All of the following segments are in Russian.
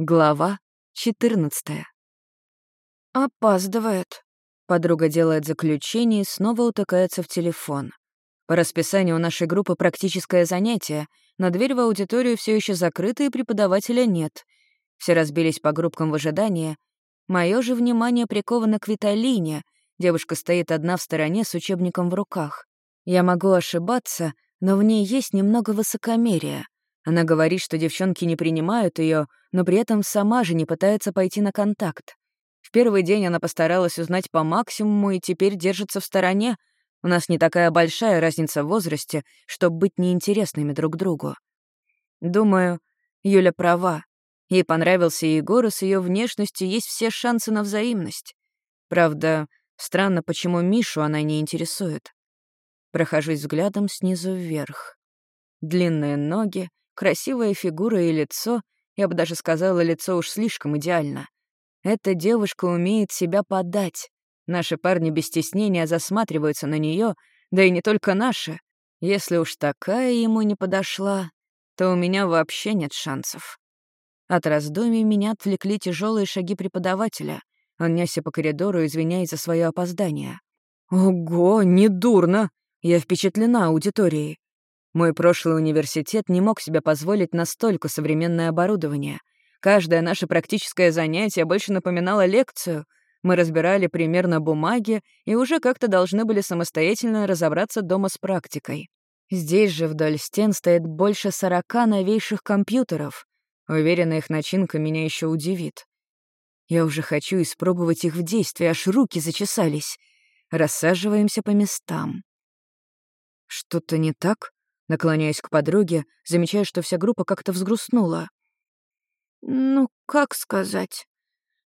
Глава 14. «Опаздывает». Подруга делает заключение и снова утыкается в телефон. По расписанию у нашей группы практическое занятие, но дверь в аудиторию все еще закрыта и преподавателя нет. Все разбились по группкам в ожидании. Мое же внимание приковано к Виталине. Девушка стоит одна в стороне с учебником в руках. Я могу ошибаться, но в ней есть немного высокомерия — она говорит, что девчонки не принимают ее, но при этом сама же не пытается пойти на контакт. В первый день она постаралась узнать по максимуму и теперь держится в стороне. У нас не такая большая разница в возрасте, чтобы быть неинтересными друг другу. Думаю, Юля права. Ей понравился Егор, и с ее внешностью есть все шансы на взаимность. Правда, странно, почему Мишу она не интересует. Прохожусь взглядом снизу вверх. Длинные ноги, Красивая фигура и лицо, я бы даже сказала, лицо уж слишком идеально. Эта девушка умеет себя подать. Наши парни без стеснения засматриваются на нее, да и не только наши. Если уж такая ему не подошла, то у меня вообще нет шансов. От раздумий меня отвлекли тяжелые шаги преподавателя. Он несся по коридору, извиняясь за свое опоздание. «Ого, недурно! Я впечатлена аудиторией. Мой прошлый университет не мог себе позволить настолько современное оборудование. Каждое наше практическое занятие больше напоминало лекцию. Мы разбирали примерно бумаги и уже как-то должны были самостоятельно разобраться дома с практикой. Здесь же вдоль стен стоит больше сорока новейших компьютеров. Уверена, их начинка меня еще удивит. Я уже хочу испробовать их в действии, аж руки зачесались. Рассаживаемся по местам. Что-то не так? Наклоняясь к подруге, замечая, что вся группа как-то взгрустнула. «Ну, как сказать?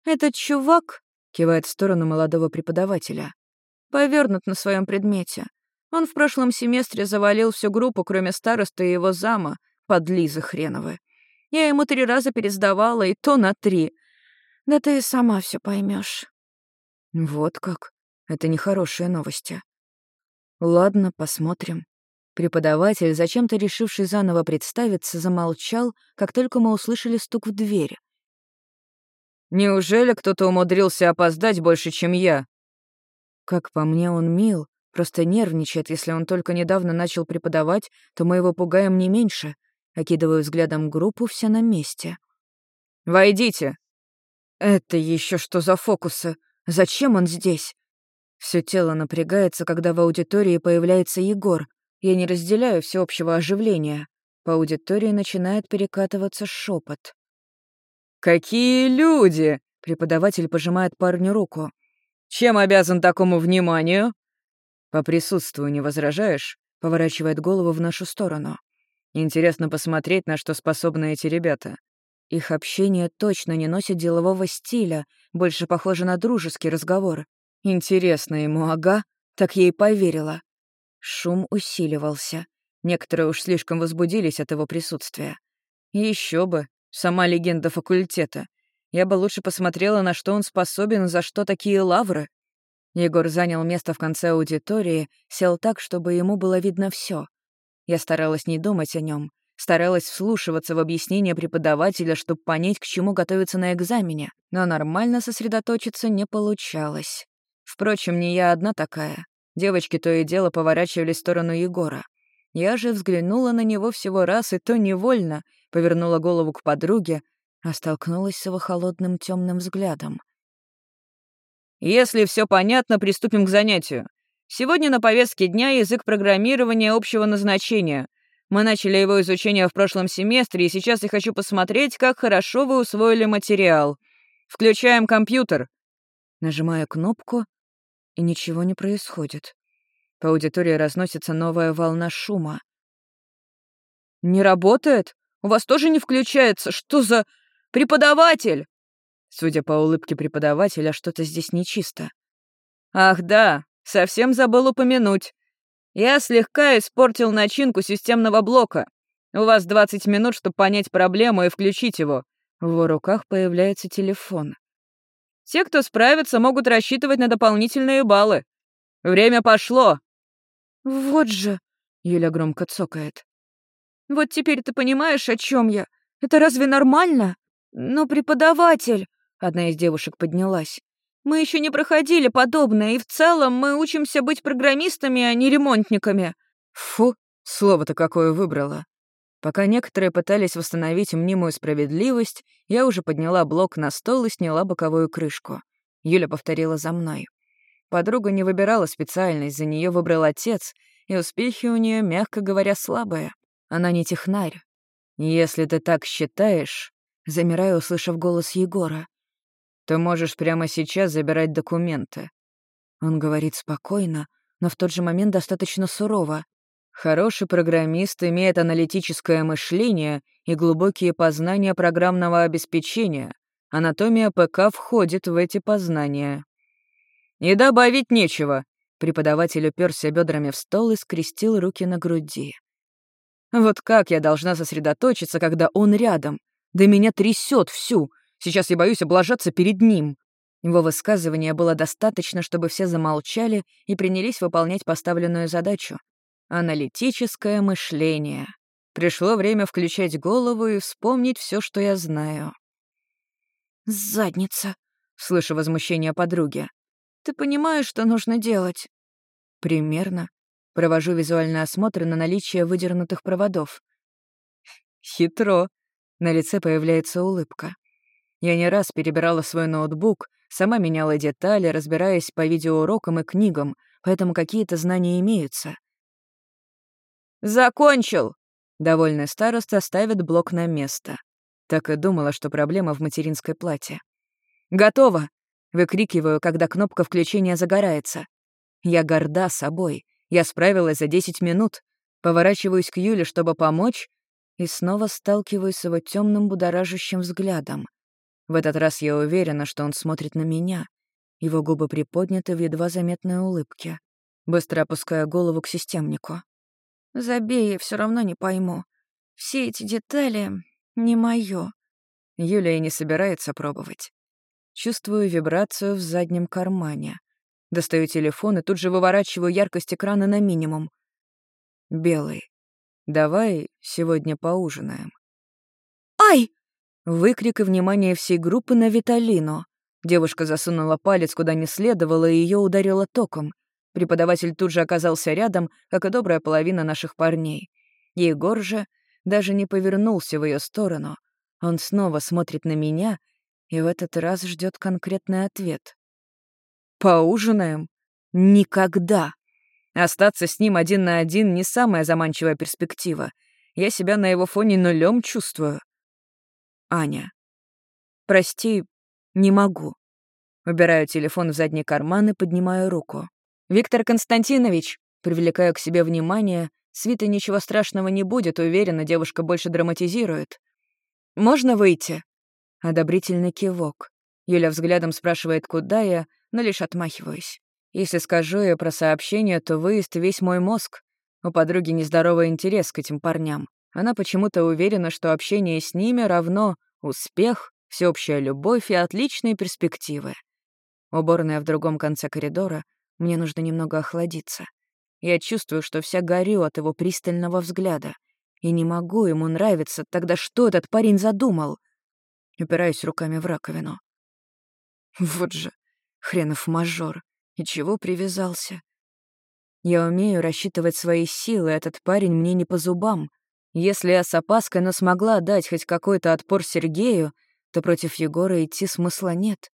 Этот чувак, — кивает в сторону молодого преподавателя, — повернут на своем предмете. Он в прошлом семестре завалил всю группу, кроме старосты и его зама, подлизы хреновы. Я ему три раза пересдавала, и то на три. Да ты и сама все поймешь. Вот как. Это нехорошие новости. Ладно, посмотрим. Преподаватель, зачем-то решивший заново представиться, замолчал, как только мы услышали стук в дверь. «Неужели кто-то умудрился опоздать больше, чем я?» Как по мне, он мил, просто нервничает. Если он только недавно начал преподавать, то мы его пугаем не меньше. Окидываю взглядом группу, все на месте. «Войдите!» «Это еще что за фокусы? Зачем он здесь?» Все тело напрягается, когда в аудитории появляется Егор. Я не разделяю всеобщего оживления. По аудитории начинает перекатываться шепот. «Какие люди!» — преподаватель пожимает парню руку. «Чем обязан такому вниманию?» «По присутствию не возражаешь?» — поворачивает голову в нашу сторону. «Интересно посмотреть, на что способны эти ребята. Их общение точно не носит делового стиля, больше похоже на дружеский разговор. Интересно ему, ага, так и поверила. Шум усиливался. Некоторые уж слишком возбудились от его присутствия. Еще бы, сама легенда факультета. Я бы лучше посмотрела, на что он способен, за что такие лавры. Егор занял место в конце аудитории, сел так, чтобы ему было видно все. Я старалась не думать о нем, старалась вслушиваться в объяснение преподавателя, чтобы понять, к чему готовиться на экзамене, но нормально сосредоточиться не получалось. Впрочем, не я одна такая. Девочки то и дело поворачивались в сторону Егора. Я же взглянула на него всего раз, и то невольно, повернула голову к подруге, а столкнулась с его холодным темным взглядом. «Если все понятно, приступим к занятию. Сегодня на повестке дня язык программирования общего назначения. Мы начали его изучение в прошлом семестре, и сейчас я хочу посмотреть, как хорошо вы усвоили материал. Включаем компьютер». Нажимая кнопку, и ничего не происходит. По аудитории разносится новая волна шума. «Не работает? У вас тоже не включается? Что за... преподаватель?» Судя по улыбке преподавателя, что-то здесь нечисто. «Ах да, совсем забыл упомянуть. Я слегка испортил начинку системного блока. У вас 20 минут, чтобы понять проблему и включить его». В его руках появляется телефон. Те, кто справится, могут рассчитывать на дополнительные баллы. Время пошло!» «Вот же!» — Юля громко цокает. «Вот теперь ты понимаешь, о чем я? Это разве нормально?» Но преподаватель...» — одна из девушек поднялась. «Мы еще не проходили подобное, и в целом мы учимся быть программистами, а не ремонтниками». Фу, слово-то какое выбрала. Пока некоторые пытались восстановить мнимую справедливость, я уже подняла блок на стол и сняла боковую крышку. Юля повторила за мной. Подруга не выбирала специальность, за нее выбрал отец, и успехи у нее, мягко говоря, слабые. Она не технарь. Если ты так считаешь, замираю, услышав голос Егора, то можешь прямо сейчас забирать документы. Он говорит спокойно, но в тот же момент достаточно сурово. Хороший программист имеет аналитическое мышление и глубокие познания программного обеспечения. Анатомия ПК входит в эти познания. И добавить нечего. Преподаватель уперся бедрами в стол и скрестил руки на груди. Вот как я должна сосредоточиться, когда он рядом? Да меня трясет всю. Сейчас я боюсь облажаться перед ним. Его высказывания было достаточно, чтобы все замолчали и принялись выполнять поставленную задачу. Аналитическое мышление. Пришло время включать голову и вспомнить все, что я знаю. «Задница», — слышу возмущение подруги. «Ты понимаешь, что нужно делать?» «Примерно». Провожу визуальный осмотр на наличие выдернутых проводов. Хитро. На лице появляется улыбка. Я не раз перебирала свой ноутбук, сама меняла детали, разбираясь по видеоурокам и книгам, поэтому какие-то знания имеются. «Закончил!» Довольный староста ставит блок на место. Так и думала, что проблема в материнской плате. «Готово!» — выкрикиваю, когда кнопка включения загорается. Я горда собой. Я справилась за 10 минут. Поворачиваюсь к Юле, чтобы помочь, и снова сталкиваюсь с его темным будоражащим взглядом. В этот раз я уверена, что он смотрит на меня. Его губы приподняты в едва заметной улыбке. Быстро опуская голову к системнику. Забей, я все равно не пойму. Все эти детали не моё. Юлия не собирается пробовать. Чувствую вибрацию в заднем кармане. Достаю телефон и тут же выворачиваю яркость экрана на минимум. Белый. Давай сегодня поужинаем. «Ай!» Выкрик и внимание всей группы на Виталину. Девушка засунула палец куда не следовало и ее ударило током. Преподаватель тут же оказался рядом, как и добрая половина наших парней. Егор же даже не повернулся в ее сторону. Он снова смотрит на меня и в этот раз ждет конкретный ответ. «Поужинаем? Никогда!» Остаться с ним один на один — не самая заманчивая перспектива. Я себя на его фоне нулем чувствую. Аня. Прости, не могу. Убираю телефон в задний карман и поднимаю руку. «Виктор Константинович!» Привлекаю к себе внимание. Свита ничего страшного не будет, уверена, девушка больше драматизирует. «Можно выйти?» Одобрительный кивок. Юля взглядом спрашивает, куда я, но лишь отмахиваюсь. Если скажу ей про сообщение, то выезд весь мой мозг. У подруги нездоровый интерес к этим парням. Она почему-то уверена, что общение с ними равно успех, всеобщая любовь и отличные перспективы. Уборная в другом конце коридора — мне нужно немного охладиться. Я чувствую, что вся горю от его пристального взгляда. И не могу ему нравиться. Тогда что этот парень задумал? Упираюсь руками в раковину. Вот же, хренов мажор. И чего привязался? Я умею рассчитывать свои силы, этот парень мне не по зубам. Если я с опаской, но смогла дать хоть какой-то отпор Сергею, то против Егора идти смысла нет.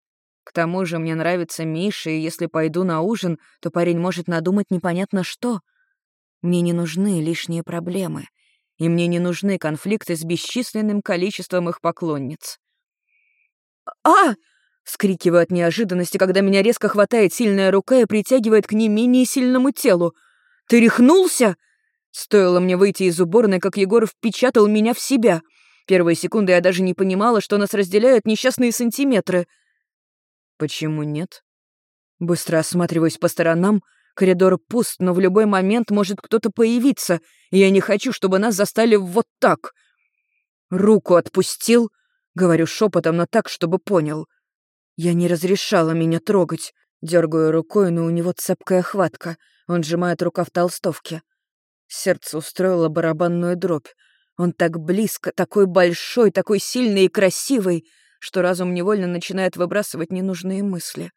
К тому же мне нравится Миша, и если пойду на ужин, то парень может надумать непонятно что. Мне не нужны лишние проблемы, и мне не нужны конфликты с бесчисленным количеством их поклонниц. «А!» — вскрикиваю от неожиданности, когда меня резко хватает сильная рука и притягивает к не менее сильному телу. «Ты рехнулся?» Стоило мне выйти из уборной, как Егор впечатал меня в себя. Первые секунды я даже не понимала, что нас разделяют несчастные сантиметры — Почему нет? Быстро осматриваюсь по сторонам. Коридор пуст, но в любой момент может кто-то появиться, я не хочу, чтобы нас застали вот так. Руку отпустил, говорю шепотом, но так, чтобы понял. Я не разрешала меня трогать. Дергаю рукой, но у него цепкая хватка. Он сжимает рукав толстовки. Сердце устроило барабанную дробь. Он так близко, такой большой, такой сильный и красивый, что разум невольно начинает выбрасывать ненужные мысли.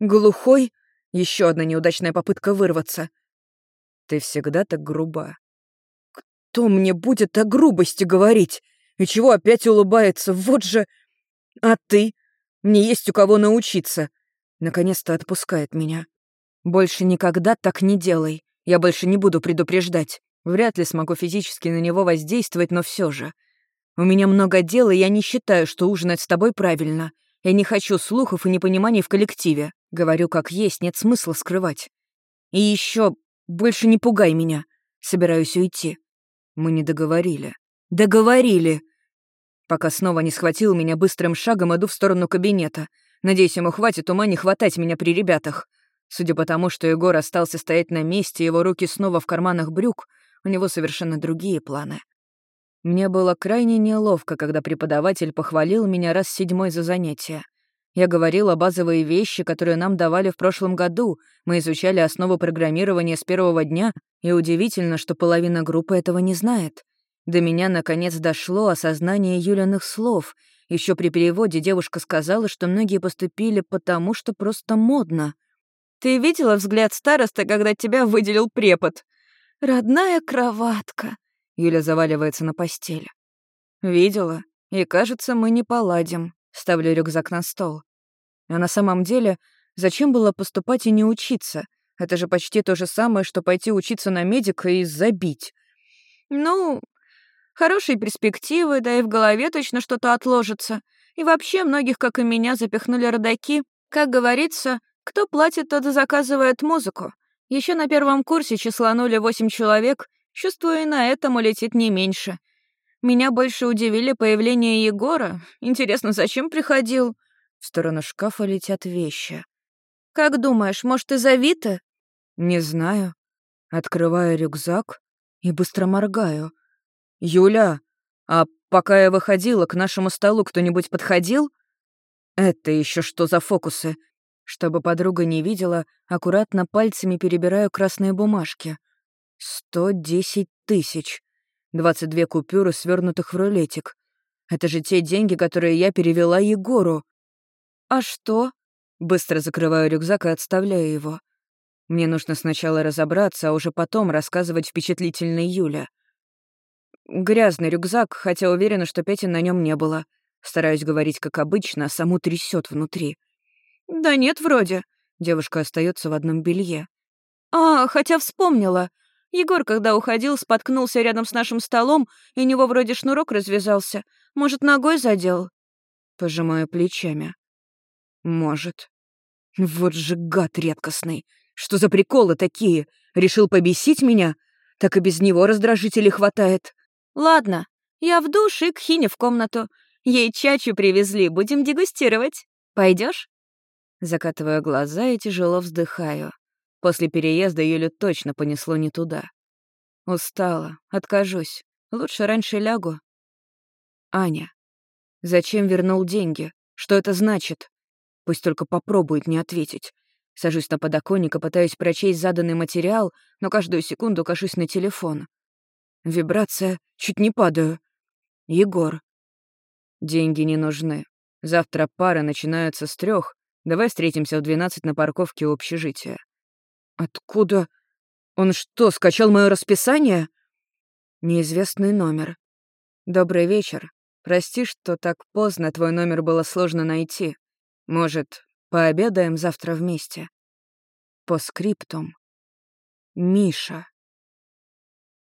Глухой — еще одна неудачная попытка вырваться. Ты всегда так груба. Кто мне будет о грубости говорить? И чего опять улыбается? Вот же... А ты? Мне есть у кого научиться. Наконец-то отпускает меня. Больше никогда так не делай. Я больше не буду предупреждать. Вряд ли смогу физически на него воздействовать, но все же. У меня много дел, и я не считаю, что ужинать с тобой правильно. Я не хочу слухов и непониманий в коллективе. Говорю, как есть, нет смысла скрывать. И еще больше не пугай меня. Собираюсь уйти. Мы не договорили. Договорили! Пока снова не схватил меня быстрым шагом, иду в сторону кабинета. Надеюсь, ему хватит ума не хватать меня при ребятах. Судя по тому, что Егор остался стоять на месте, его руки снова в карманах брюк, у него совершенно другие планы. Мне было крайне неловко, когда преподаватель похвалил меня раз седьмой за занятие. Я говорила базовые вещи, которые нам давали в прошлом году. Мы изучали основу программирования с первого дня, и удивительно, что половина группы этого не знает. До меня, наконец, дошло осознание Юлиных слов. Еще при переводе девушка сказала, что многие поступили потому, что просто модно. «Ты видела взгляд староста, когда тебя выделил препод?» «Родная кроватка», Юля заваливается на постели. Видела. И кажется, мы не поладим. Ставлю рюкзак на стол. А на самом деле, зачем было поступать и не учиться? Это же почти то же самое, что пойти учиться на медика и забить. Ну, хорошие перспективы, да и в голове точно что-то отложится. И вообще многих, как и меня, запихнули родаки. Как говорится, кто платит, тот и заказывает музыку. Еще на первом курсе числанули восемь человек, Чувствую, и на этом улетит не меньше. Меня больше удивили появление Егора. Интересно, зачем приходил? В сторону шкафа летят вещи. «Как думаешь, может, из-за Вита?» «Не знаю». Открываю рюкзак и быстро моргаю. «Юля, а пока я выходила, к нашему столу кто-нибудь подходил?» «Это еще что за фокусы?» Чтобы подруга не видела, аккуратно пальцами перебираю красные бумажки. Сто десять тысяч. Двадцать две купюры, свернутых в рулетик. Это же те деньги, которые я перевела Егору. А что? Быстро закрываю рюкзак и отставляю его. Мне нужно сначала разобраться, а уже потом рассказывать впечатлительной Юле. Грязный рюкзак, хотя уверена, что Пети на нем не было. Стараюсь говорить как обычно, а саму трясет внутри. «Да нет, вроде». Девушка остается в одном белье. «А, хотя вспомнила. Егор, когда уходил, споткнулся рядом с нашим столом, и у него вроде шнурок развязался. Может, ногой задел?» Пожимаю плечами. «Может. Вот же гад редкостный. Что за приколы такие? Решил побесить меня? Так и без него раздражителей хватает. Ладно, я в душ и к Хине в комнату. Ей чачу привезли, будем дегустировать. Пойдешь? Закатываю глаза и тяжело вздыхаю. После переезда Юлю точно понесло не туда. Устала, откажусь. Лучше раньше лягу. Аня. Зачем вернул деньги? Что это значит? Пусть только попробует не ответить. Сажусь на подоконник и пытаюсь прочесть заданный материал, но каждую секунду кашусь на телефон. Вибрация, чуть не падаю. Егор. Деньги не нужны. Завтра пары начинаются с трех. Давай встретимся в двенадцать на парковке общежития. Откуда? Он что, скачал мое расписание? Неизвестный номер. Добрый вечер. Прости, что так поздно твой номер было сложно найти. Может, пообедаем завтра вместе? По скриптум. Миша.